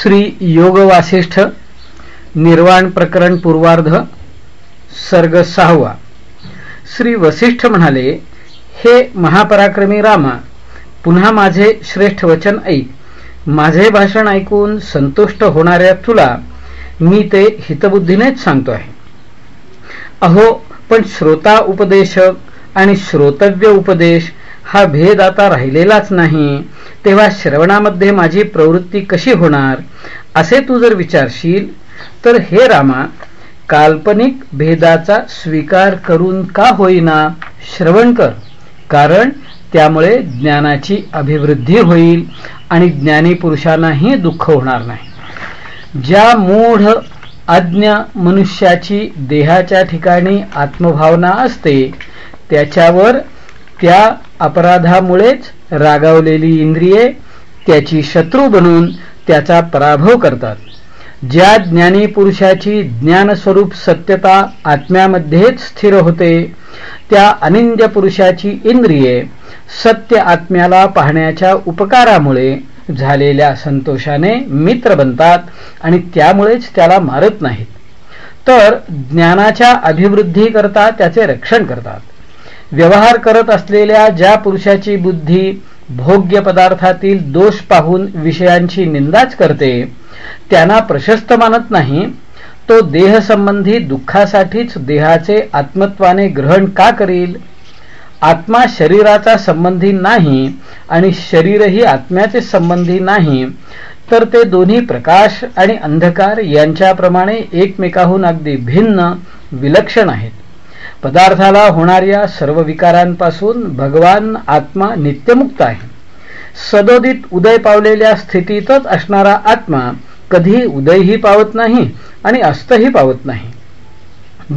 श्री योग वासिष्ठ निर्वाण प्रकरण पूर्वार्ध सर्ग सहावा. श्री वसिष्ठ म्हणाले हे महापराक्रमी रामा पुन्हा माझे श्रेष्ठ वचन ऐक. माझे भाषण ऐकून संतुष्ट होणाऱ्या तुला मी ते हितबुद्धीनेच सांगतो आहे. अहो पण श्रोता उपदेशक आणि श्रोतव्य उपदेश हा भेद आता राहिलेलाच नाही. तेव्हा श्रवणामध्ये माझी प्रवृत्ती कशी होणार? असे तू जर विचारशील तर हे रामा काल्पनिक भेदाचा स्वीकार करून का होईना? श्रवण कर कारण त्यामुळे ज्ञानाची अभिवृद्धी होईल आणि ज्ञानी पुरुषांनाही दुःख होणार नाही. ज्या मूढ अज्ञ मनुष्याची देहाच्या ठिकाणी आत्मभावना असते त्याच्यावर त्या अपराधामुळेच रागावलेली इंद्रिये त्याची शत्रू बनून त्याचा पराभव करतात. ज्या ज्ञानी पुरुषाची ज्ञानस्वरूप सत्यता आत्म्यामध्येच स्थिर होते त्या अनिंद्य पुरुषाची इंद्रिये सत्य आत्म्याला पाहण्याच्या उपकारामुळे झालेल्या संतोषाने मित्र बनतात आणि त्यामुळेच त्याला मारत नाहीत. तर ज्ञानाच्या अभिवृद्धीकरता त्याचे रक्षण करतात. व्यवहार करत असलेल्या ज्या पुरुषाची बुद्धी भोग्य पदार्थातील दोष पाहून विषयांची निंदाच करते त्यांना प्रशस्त मानत नाही तो देहसंबंधी दुःखासाठीच देहाचे आत्मत्वाने ग्रहण का करील? आत्मा शरीराचा संबंधी नाही आणि शरीरही आत्म्याचे संबंधी नाही तर ते दोन्ही प्रकाश आणि अंधकार यांच्याप्रमाणे एकमेकाहून अगदी भिन्न विलक्षण आहेत. पदार्थाला होणाऱ्या सर्व विकारांपासून भगवान आत्मा नित्यमुक्त आहे. सदोदित उदय पावलेल्या स्थितीतच असणारा आत्मा कधी उदयही पावत नाही आणि अस्तही पावत नाही.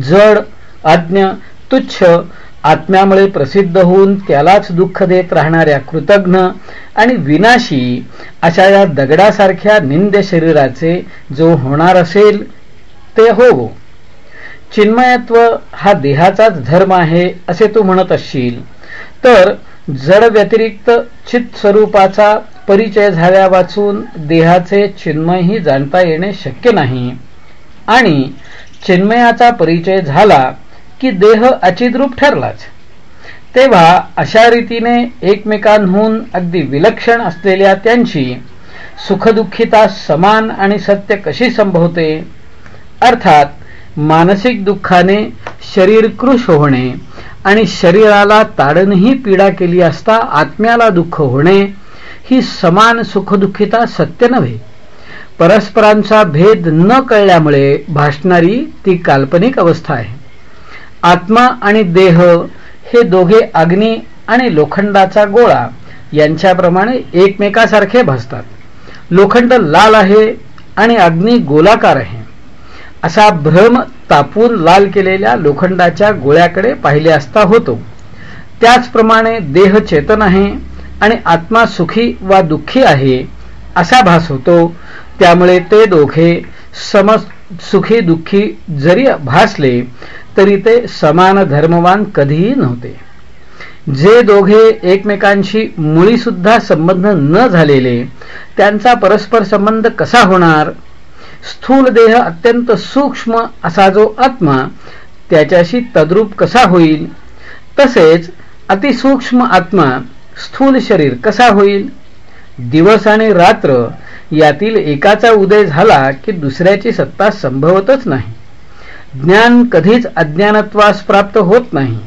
जड आज्ञ तुच्छ आत्म्यामुळे प्रसिद्ध होऊन त्यालाच दुःख देत राहणाऱ्या कृतज्ञ आणि विनाशी अशा या दगडासारख्या निंद शरीराचे जो होणार असेल ते हो चिन्मयत्व हा देहाचाच धर्म आहे असे तू म्हणत असशील. तर जड व्यतिरिक्त चित स्वरूपाचा परिचय झाल्या वाचून देहाचे चिन्मयही जाणता येणे शक्य नाही. आणि चिन्मयाचा परिचय झाला की देह अचिद्रूप ठरलाच. तेव्हा अशा रीतीने एकमेकांहून अगदी विलक्षण असलेल्या त्यांची सुखदुःखिता समान आणि सत्य कशी संभवते? अर्थात मानसिक दुःखाने शरीर कृश होणे आणि शरीराला ताडणही पीडा केली असता आत्म्याला दुःख होणे ही समान सुखदुःखिता सत्य नव्हे. परस्परांचा भेद न कळल्यामुळे भासणारी ती काल्पनिक अवस्था आहे. आत्मा आणि देह हे दोघे अग्नी आणि लोखंडाचा गोळा यांच्याप्रमाणे एकमेकासारखे भासतात. लोखंड लाल आहे आणि अग्नी गोलाकार आहे. असा भ्रम तापून लाल केलेल्या लोखंडाच्या गोळ्याकडे पाहिले असता होतो. त्याचप्रमाणे देह चेतन आहे आणि आत्मा सुखी वा दुःखी आहे असा भास होतो. त्यामुळे ते दोघे सम सुखी दुःखी जरी भासले तरी ते समान धर्मवान कधीही नव्हते. जे दोघे एकमेकांशी मुळीसुद्धा संबंध न झालेले त्यांचा परस्पर संबंध कसा होणार स्थूल देह अत्यंत सूक्ष्म असा जो आत्मा त्याच्याशी तद्रूप कसा होईल? तसेच अतिसूक्ष्म आत्मा स्थूल शरीर कसा होईल? दिवस आणि रात्र यातील एकाचा उदय झाला की दुसऱ्याची सत्ता संभवतच नाही. ज्ञान कधीच अज्ञानत्वास प्राप्त होत नाही.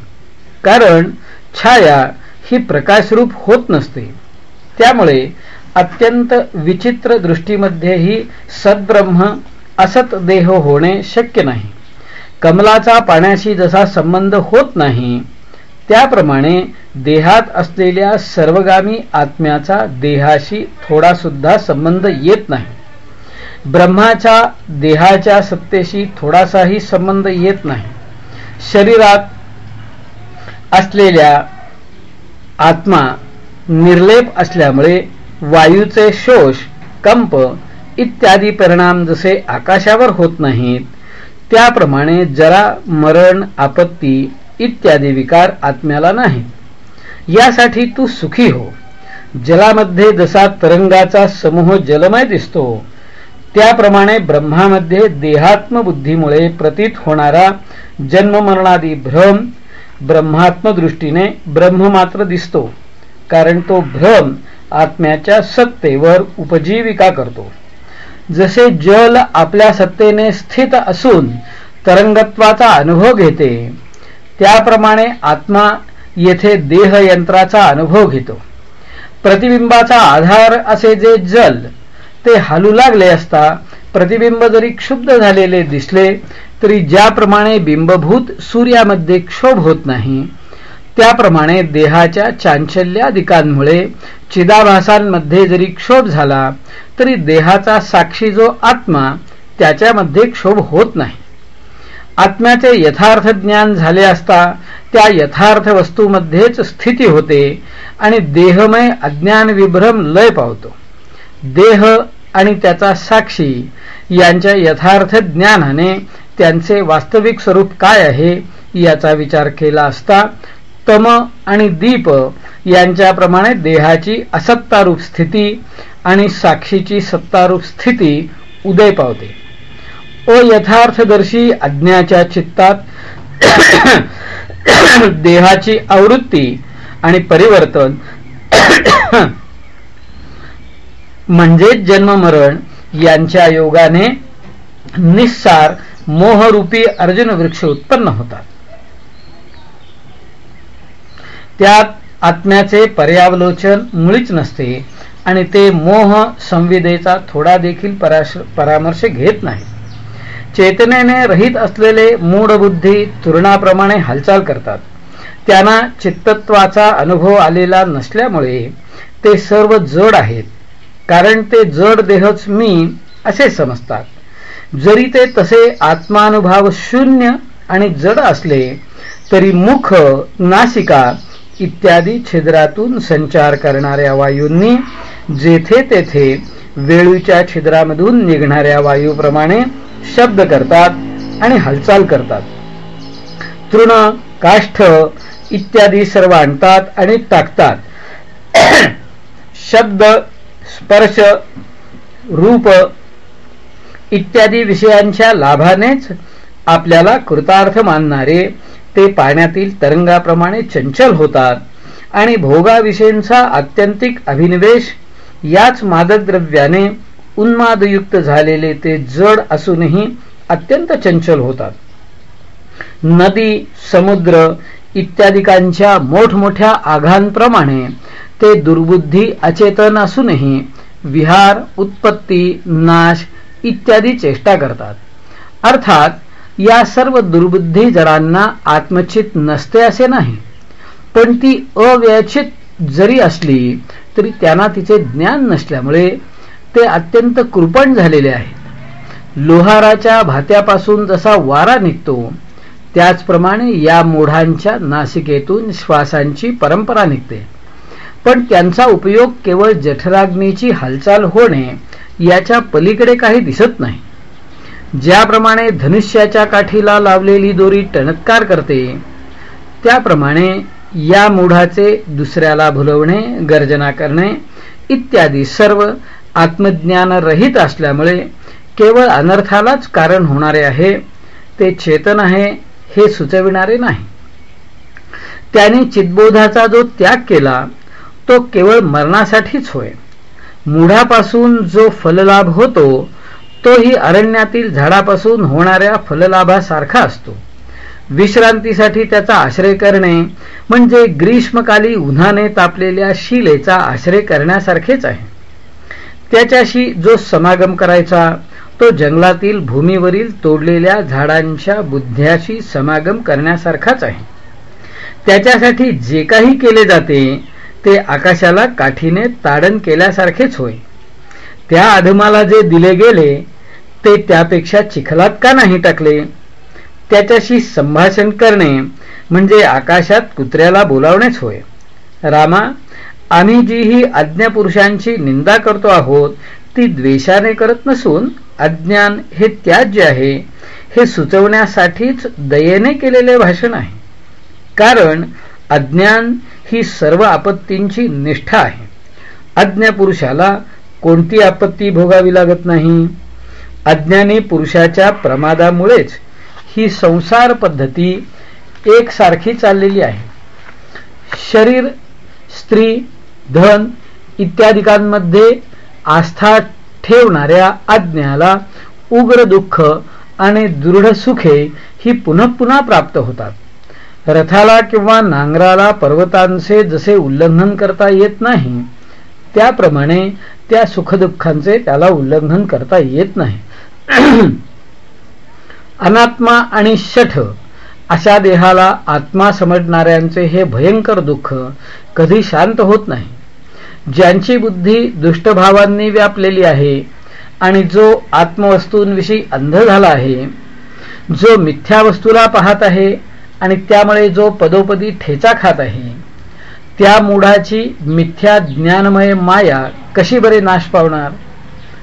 कारण छाया ही प्रकाशरूप होत नसते. त्यामुळे अत्यंत विचित्र दृष्टीमध्येही सद्ब्रह्म असत देह होणे शक्य नाही. कमलाचा पाण्याशी जसा संबंध होत नाही त्याप्रमाणे देहात असलेल्या सर्वगामी आत्म्याचा देहाशी थोडा सुद्धा संबंध येत नाही. ब्रह्माच्या देहाच्या सत्तेशी थोडासाही संबंध येत नाही. शरीरात असलेल्या आत्मा निर्लेप असल्यामुळे वायूचे शोष कंप इत्यादी परिणाम जसे आकाशावर होत नाहीत त्याप्रमाणे जरा मरण आपत्ती इत्यादी विकार आत्म्याला नाही. यासाठी तू सुखी हो. जलामध्ये जसा तरंगाचा समूह जलमय दिसतो त्याप्रमाणे ब्रह्मामध्ये देहात्मबुद्धीमुळे प्रतीत होणारा जन्ममरणादी भ्रम ब्रह्मात्मदृष्टीने ब्रह्म मात्र दिसतो. कारण तो भ्रम आत्म्याच्या सत्तेवर उपजीविका करतो. जसे जल आपल्या सत्तेने स्थित असून तरंगत्वाचा अनुभव घेते त्याप्रमाणे आत्मा येथे देहयंत्राचा अनुभव घेतो. प्रतिबिंबाचा आधार असे जे जल ते हालू लागले असता प्रतिबिंब जरी क्षुब्ध झालेले दिसले तरी ज्याप्रमाणे बिंबभूत सूर्यामध्ये क्षोभ होत नाही त्याप्रमाणे देहाच्या चांचल्यादिकांमुळे चिदाभासांमध्ये जरी क्षोभ झाला तरी देहाचा साक्षी जो आत्मा त्याच्यामध्ये क्षोभ होत नाही. आत्म्याचे यथार्थ ज्ञान झाले असता त्या यथार्थ वस्तूमध्येच स्थिती होते आणि देहमय अज्ञान विभ्रम लय पावतो. देह आणि त्याचा साक्षी यांच्या यथार्थ ज्ञानाने त्यांचे वास्तविक स्वरूप काय आहे याचा विचार केला असता तम आणि दीप यांच्याप्रमाणे देहाची असत्तारूप स्थिती आणि साक्षीची सत्तारूप स्थिती उदय पावते. ओ यथार्थदर्शी अज्ञाच्या चित्तात देहाची आवृत्ती आणि परिवर्तन म्हणजेच जन्ममरण यांच्या योगाने निस्सार मोहरूपी अर्जुन वृक्ष उत्पन्न होतात. त्यात आत्म्याचे पर्यावलोचन मुळीच नसते आणि ते मोह संविदेचा थोडा देखील पराश परामर्श घेत नाही. चेतनेने रहित असलेले मूढबुद्धी तुरणाप्रमाणे हालचाल करतात. त्यांना चित्तत्वाचा अनुभव आलेला नसल्यामुळे ते सर्व जड आहेत. कारण ते जड देहच मी असे समजतात. जरी ते तसे आत्मानुभाव शून्य आणि जड असले तरी मुख नासिका इत्यादी छिद्रातून संचार करणाऱ्या वायूंनी जेथे तेथे वेळूच्या छिद्रामधून निघणाऱ्या वायूप्रमाणे शब्द करतात आणि हालचाल करतात. तृण काष्ठ इत्यादी सर्व आणतात आणि टाकतात. शब्द स्पर्श रूप इत्यादी विषयांच्या लाभानेच आपल्याला कृतार्थ मानणारे ते पाण्यातील तरंगाप्रमाणे चंचल होतात आणि भोगाविषयींचा आत्यंतिक अभिनिवेश याच मादक द्रव्याने उन्मादयुक्त झालेले ते जड असूनही अत्यंत चंचल होतात. नदी समुद्र इत्यादिकांच्या मोठमोठ्या आघांप्रमाणे ते दुर्बुद्धी अचेतन असूनही विहार उत्पत्ती नाश इत्यादी चेष्टा करतात. अर्थात या सर्व दुर्बुद्धी जरांना आत्मचित नसते असे नाही. पण ती अव्यचित जरी असली तरी त्यांना तिचे ज्ञान नसल्यामुळे ते अत्यंत कृपण झालेले आहेत. लोहाराच्या भात्यापासून जसा वारा निघतो त्याचप्रमाणे या मूढांच्या नासिकेतून श्वासांची परंपरा निघते. पण त्यांचा उपयोग केवळ जठराग्नीची हालचाल होणे याच्या पलीकडे काही दिसत नाही. ज्याप्रमाणे धनुष्याच्या काठीला लावलेली दोरी टणत्कार करते त्याप्रमाणे या मूढाचे दुसऱ्याला भुलवणे गर्जना करणे इत्यादी सर्व आत्मज्ञान रहित असल्यामुळे केवळ अनर्थालाच कारण होणारे आहे ते चेतन आहे हे सुचविणारे नाही. त्याने चितबोधाचा जो त्याग केला तो केवळ मरणासाठीच होय. मुढापासून जो फललाभ होतो तोही अरण्यातील झाडापासून होणाऱ्या फललाभासारखा असतो. विश्रांतीसाठी त्याचा आश्रय करणे म्हणजे ग्रीष्मकाली उन्हाने तापलेल्या शिलेचा आश्रय करण्यासारखेच आहे. त्याच्याशी जो समागम करायचा तो जंगलातील भूमीवरील तोडलेल्या झाडांच्या बुद्ध्याशी समागम करण्यासारखाच आहे. त्याच्यासाठी जे काही केले जाते ते आकाशाला काठीने ताडण केल्यासारखेच होय. त्या अधमाला जे दिले गेले ते त्यापेक्षा चिखलात का नाही टाकले? त्याच्याशी संभाषण करणे म्हणजे आकाशात कुत्र्याला बोलावणेच होय. रामा आम्ही जी ही आज्ञापुरुषांची निंदा करतो आहोत ती द्वेषाने करत नसून अज्ञान हे त्याज्य आहे. हे सुचवण्यासाठीच दयेने केलेले भाषण आहे. कारण अज्ञान ही सर्व आपत्तींची निष्ठा आहे. अज्ञ पुरुषाला कोणती आपत्ती भोगावी लागत नाही. अज्ञानी पुरुषाच्या प्रमादामुळेच ही संसार पद्धती एकसारखी चाललेली आहे. शरीर स्त्री धन इत्यादिकांमध्ये आस्था ठेवणाऱ्या आज्ञाला उग्र दुःख आणि दृढ सुखे ही पुन्हा पुन्हा प्राप्त होतात. रथाला किंवा नांगराला पर्वतांचे जसे उल्लंघन करता येत नाही त्याप्रमाणे त्या सुखदुःखांचे त्याला उल्लंघन करता येत नाही. अनात्मा आणि शठ अशा देहाला आत्मा समजणाऱ्यांचे हे भयंकर दुःख कधी शांत होत नाही. ज्यांची बुद्धी दुष्टभावांनी व्यापलेली आहे आणि जो आत्मवस्तूंविषयी अंध झाला आहे जो मिथ्या वस्तूला पाहत आहे आणि त्यामुळे जो पदोपदी ठेचा खात आहे त्या मूढाची मिथ्या ज्ञानमय माया कशी बरे नाश पावणार?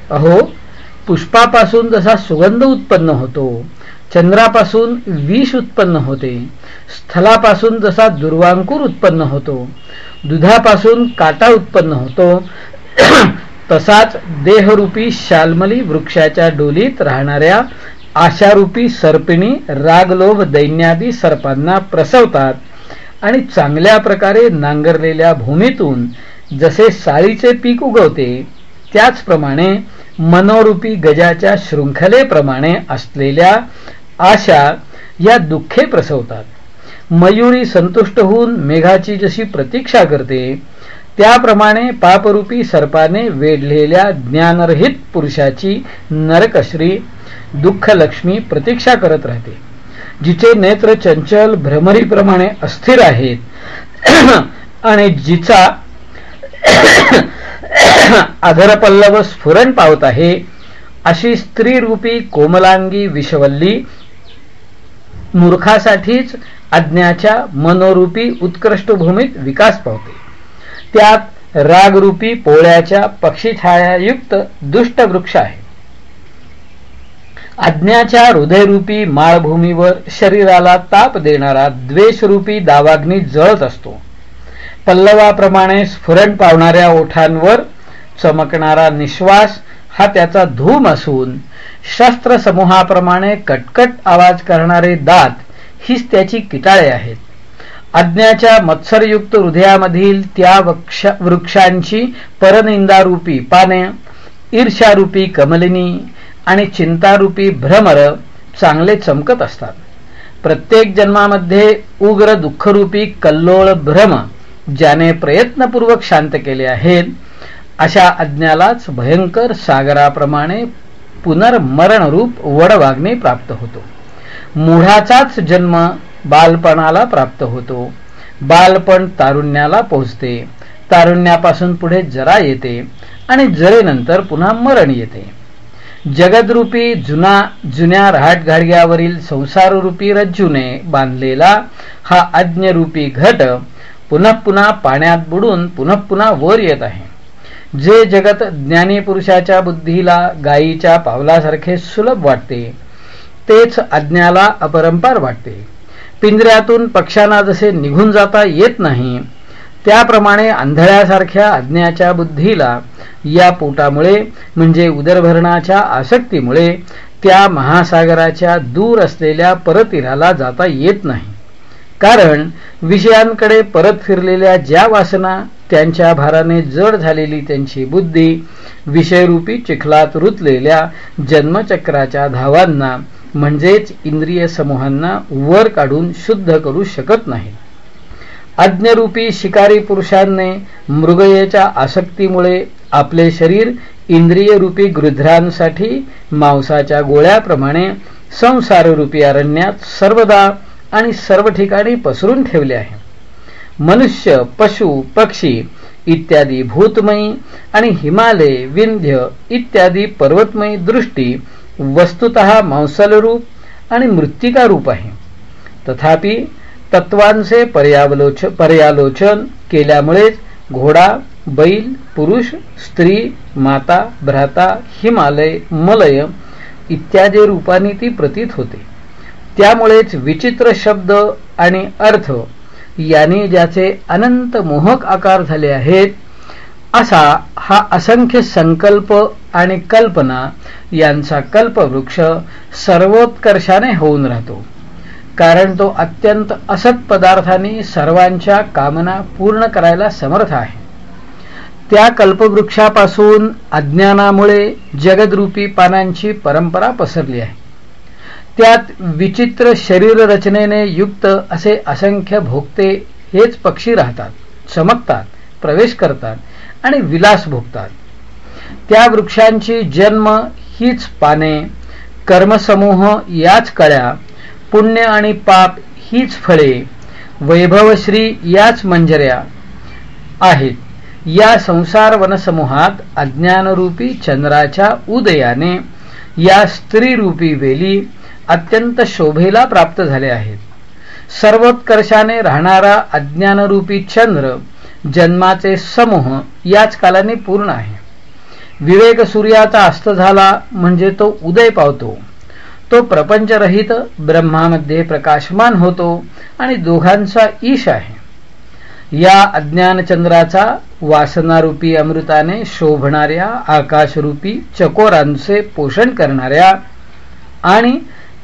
अहो पुष्पापासून जसा सुगंध उत्पन्न होतो चंद्रापासून विष उत्पन्न होते स्थलापासून जसा दुर्वांकूर उत्पन्न होतो दुधापासून काटा उत्पन्न होतो तसाच देहरूपी शालमली वृक्षाच्या डोलीत राहणाऱ्या आशारूपी सर्पिणी रागलोभ दैन्यादी सर्पांना प्रसवतात. आणि चांगल्या प्रकारे नांगरलेल्या भूमीतून जसे साळीचे पीक उगवते त्याचप्रमाणे मनोरूपी गजाच्या शृंखलेप्रमाणे असलेल्या आशा या दुःखे प्रसवतात. मयुरी संतुष्ट होऊन मेघाची जशी प्रतीक्षा करते त्याप्रमाणे पापरूपी सर्पाने वेढलेल्या ज्ञानरहित पुरुषाची नरकश्री दुःखलक्ष्मी प्रतीक्षा करत राहते. जिचे नेत्र चंचल भ्रमरीप्रमाणे अस्थिर आहेत आणि जिचा आधरपल्लव स्फुरण पावत आहे अशी स्त्रीरूपी कोमलांगी विषवल्ली मूर्खासाठीच अज्ञाच्या मनोरूपी उत्कृष्ट भूमीत विकास पावते. त्यात रागरूपी पोळ्याच्या पक्षीछायायुक्त दुष्ट वृक्ष आहे. अज्ञाच्या हृदयरूपी माळभूमीवर शरीराला ताप देणारा द्वेषरूपी दावाग्नी जळत असतो. पल्लवाप्रमाणे स्फुरण पावणाऱ्या ओठांवर चमकणारा निश्वास हा त्याचा धूम असून शस्त्रसमूहाप्रमाणे कटकट आवाज करणारे दात हीच त्याची किटाळे आहेत. अज्ञाच्या मत्सरयुक्त हृदयामधील त्या वृक्षांची परनिंदारूपी पाने ईर्षारूपी कमलिनी आणि चिंतारूपी भ्रमर चांगले चमकत असतात. प्रत्येक जन्मामध्ये उग्र दुःखरूपी कल्लोळ भ्रम ज्याने प्रयत्नपूर्वक शांत केले आहेत अशा अज्ञालाच भयंकर सागराप्रमाणे पुनर्मरणरूप वडवाग्ने प्राप्त होतो. मूढाचाच जन्म बालपणाला प्राप्त होतो. बालपण तारुण्याला पोहोचते. तारुण्यापासून पुढे जरा येते आणि जरेनंतर पुन्हा मरण येते. जगदरूपी जुना जुन्या रहाटगाडग्यावरील संसाररूपी रज्जूने बांधलेला हा अज्ञरूपी घट पुन्हा पुन्हा पाण्यात बुडून पुन्हा पुन्हा वर येत आहे. जे जगत ज्ञानी पुरुषाच्या बुद्धीला गायीच्या पावलासारखे सुलभ वाटते तेच अज्ञाला अपरंपार वाटते. पिंजऱ्यातून पक्ष्यांना जसे निघून जाता येत नाही त्याप्रमाणे आंधळ्यासारख्या अज्ञाच्या बुद्धीला या पोटामुळे म्हणजे उदरभरणाच्या आसक्तीमुळे त्या महासागराच्या दूर असलेल्या परतीराला जाता येत नाही. कारण विषयांकडे परत फिरलेल्या ज्या वासना त्यांच्या भाराने जड झालेली त्यांची बुद्धी विषयरूपी चिखलात रुतलेल्या जन्मचक्राच्या धावांना म्हणजेच इंद्रिय समूहांना वर काढून शुद्ध करू शकत नाही अज्ञरूपी शिकारी पुरुषांनी मृगयेच्या आसक्तीमुळे आपले शरीर इंद्रियरूपी गृध्रांसाठी मांसाच्या गोळ्याप्रमाणे संसाररूपी अरण्यात सर्वदा आणि सर्व ठिकाणी पसरून ठेवले आहे. मनुष्य पशु पक्षी इत्यादी भूतमयी आणि हिमालय विंध्य इत्यादी पर्वतमयी दृष्टी वस्तुत मांसलरूप आणि मृत्तिका रूप आहे. तथापि तत्वांचे पर्यावलोच पर्यालोचन केल्यामुळेच घोडा बैल पुरुष स्त्री माता भ्राता हिमालय मलय इत्यादी रूपाने ती प्रतीत होते. त्यामुळेच विचित्र शब्द आणि अर्थ यांनी ज्याचे अनंत मोहक आकार झाले आहेत असा हा असंख्य संकल्प आणि कल्पना यांचा कल्पवृक्ष सर्वोत्कर्षाने होऊन राहतो. कारण तो अत्यंत असत पदार्थांनी सर्वांच्या कामना पूर्ण करायला समर्थ आहे. त्या कल्पवृक्षापासून अज्ञानामुळे जगदरूपी पानांची परंपरा पसरली आहे. त्यात विचित्र शरीर रचनेने युक्त असे असंख्य भोगते हेच पक्षी राहतात चमकतात प्रवेश करतात आणि विलास भोगतात. त्या वृक्षांची जन्म हीच पाने कर्मसमूह याच कळ्या पुण्य आणि पाप हीच फळे वैभवश्री याच मंजऱ्या आहेत. या संसार वनसमूहात अज्ञानरूपी चंद्राच्या उदयाने या स्त्रीरूपी वेली अत्यंत शोभेला प्राप्त झाले आहेत. सर्वोत्कर्षाने राहणारा अज्ञानरूपी चंद्र जन्माचे समूह याच कालाने पूर्ण आहे. विवेक सूर्याचा अस्त झाला म्हणजे तो उदय पावतो. तो प्रपंचरहित ब्रह्मामध्ये प्रकाशमान होतो आणि दोघांचा ईश आहे. या अज्ञानचंद्राचा वासनारूपी अमृताने शोभणाऱ्या आकाशरूपी चकोरांचे पोषण करणाऱ्या आणि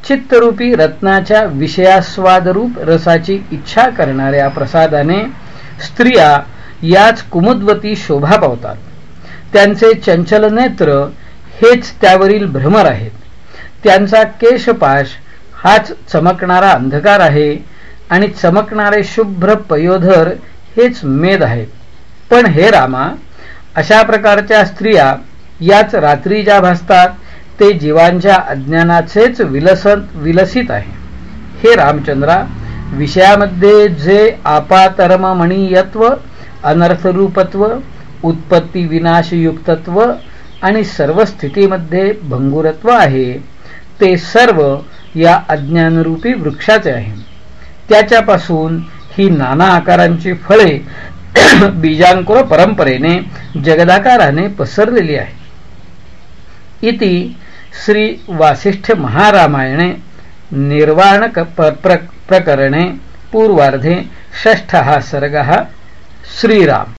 चित्तरूपी रत्नाच्या विषयास्वादरूप रसाची इच्छा करणाऱ्या प्रसादाने स्त्रिया याच कुमुद्वती शोभा पावतात. त्यांचे चंचल नेत्र हेच त्यावरील भ्रमर आहेत. त्यांचा केशपाश हाच चमकणारा अंधकार आहे आणि चमकणारे शुभ्र पयोधर हेच मेद आहेत. पण हे रामा अशा प्रकारच्या स्त्रिया याच रात्री ज्या भासतात ते जीवांच्या अज्ञानाचेच विलसन विलसित आहे. हे रामचंद्रा विषयामध्ये जे आपातर्ममणीयत्व अनर्थरूपत्व उत्पत्ती विनाशयुक्तत्व आणि सर्व स्थितीमध्ये भंगुरत्व आहे ते सर्व या अज्ञानरूपी वृक्षाचे आहे. त्याच्यापासून ही नाना आकारांची फळे बीजांकुर परंपरेने जगदाकाराने पसरलेली आहे. इति श्री वासिष्ठ महारामायणे निर्वाण प्रकरणे पूर्वार्धे षष्ठ सर्ग श्रीराम.